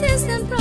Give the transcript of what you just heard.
This is